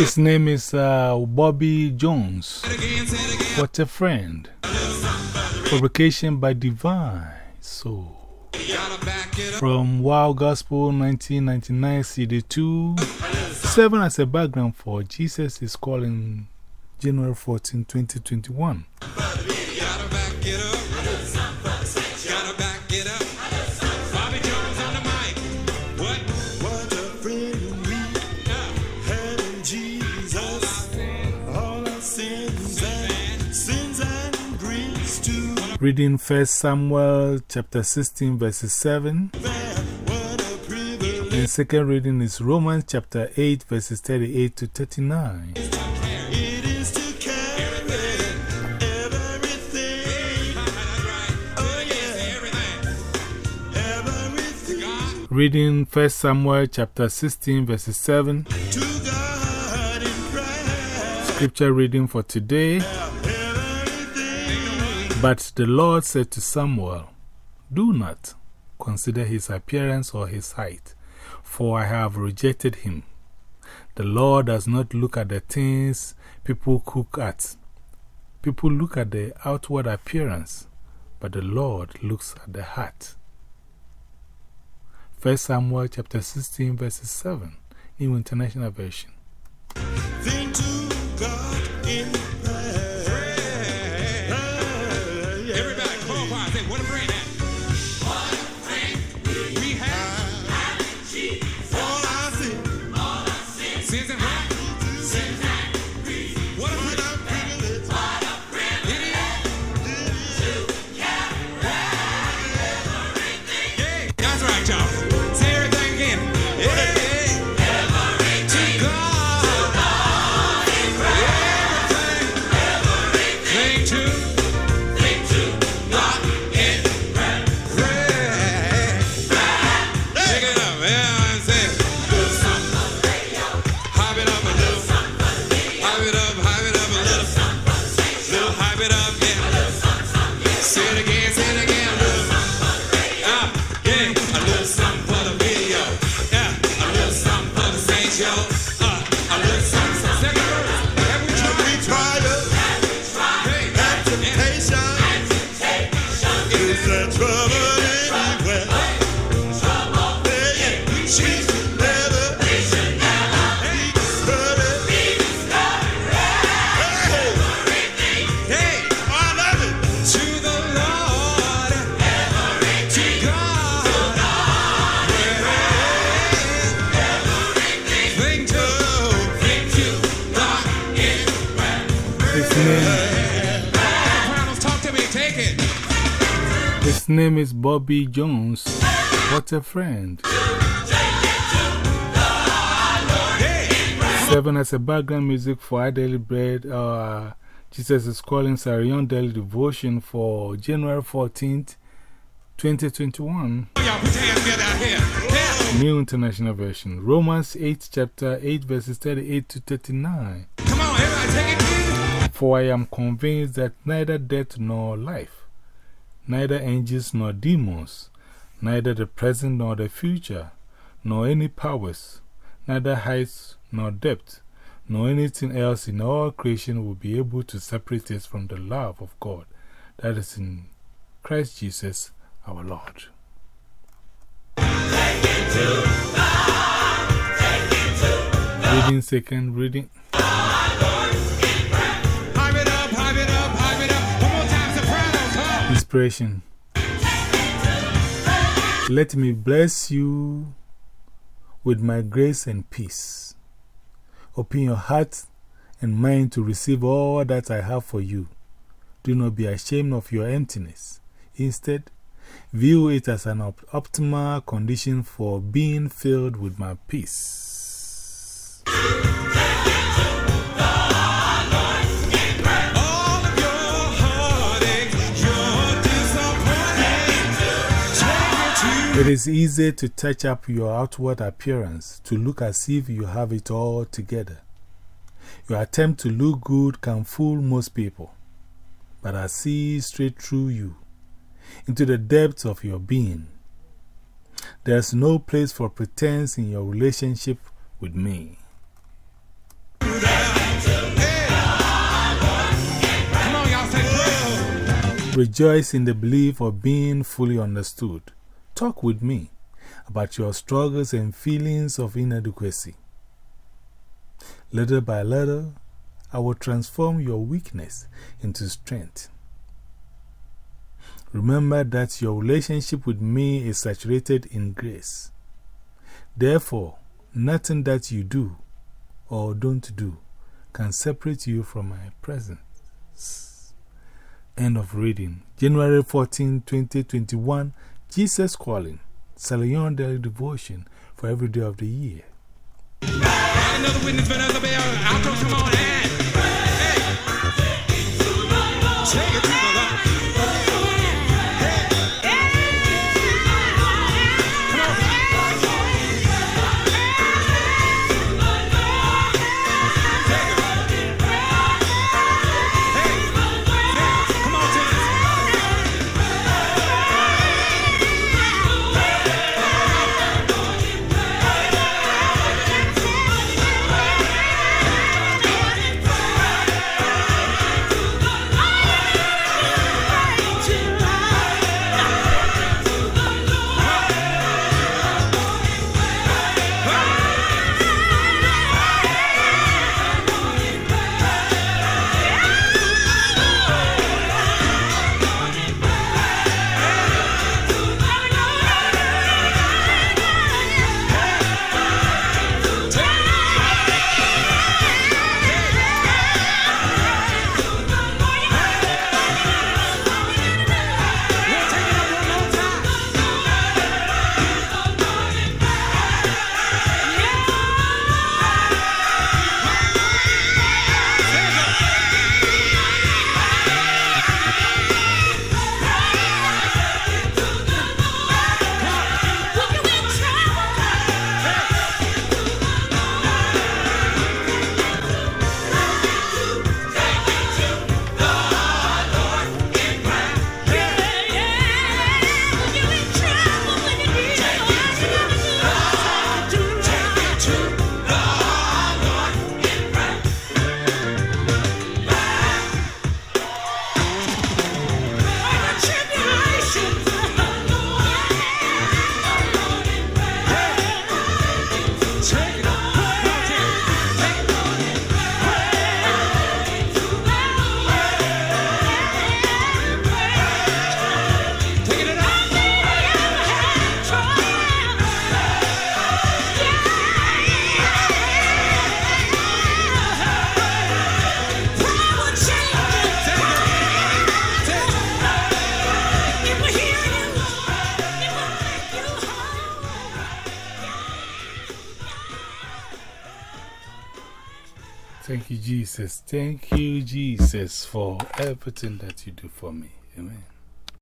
His name is uh, Bobby Jones. What a friend. Publication by Divine Soul. From Wow Gospel 1999 CD 2. 7 as a background for Jesus is calling January 14, 2021. Reading 1 Samuel chapter 16 verses 7. And second reading is Romans chapter 8 verses 38 to 39. Reading 1 Samuel chapter 16 verses 7. Scripture reading for today. But the Lord said to Samuel, Do not consider his appearance or his height, for I have rejected him. The Lord does not look at the things people cook at. People look at the outward appearance, but the Lord looks at the heart. 1 Samuel chapter 16, verses 7, New International Version. Name is Bobby Jones. What a friend. Seven as a background music for our daily bread. Uh, Jesus is calling Sarah Young Daily Devotion for January 14th, 2021. New International Version. Romans 8, chapter 8, verses 38 to 39. On, everybody, take it. For I am convinced that neither death nor life, neither angels nor demons, neither the present nor the future, nor any powers, neither heights nor depth, nor anything else in all creation will be able to separate us from the love of God that is in Christ Jesus our Lord. Reading second reading. Inspiration. Let me bless you with my grace and peace. Open your heart and mind to receive all that I have for you. Do not be ashamed of your emptiness. Instead, view it as an op optimal condition for being filled with my peace. It is easy to touch up your outward appearance, to look as if you have it all together. Your attempt to look good can fool most people, but I see straight through you, into the depths of your being. There's no place for pretense in your relationship with me. Rejoice in the belief of being fully understood. Talk with me about your struggles and feelings of inadequacy. Little by little, I will transform your weakness into strength. Remember that your relationship with me is saturated in grace. Therefore, nothing that you do or don't do can separate you from my presence. End of reading. January 14, 2021. Jesus Calling. Sarah Young Daily Devotion for every day of the year. Thank you, Jesus. Thank you, Jesus, for everything that you do for me. Amen.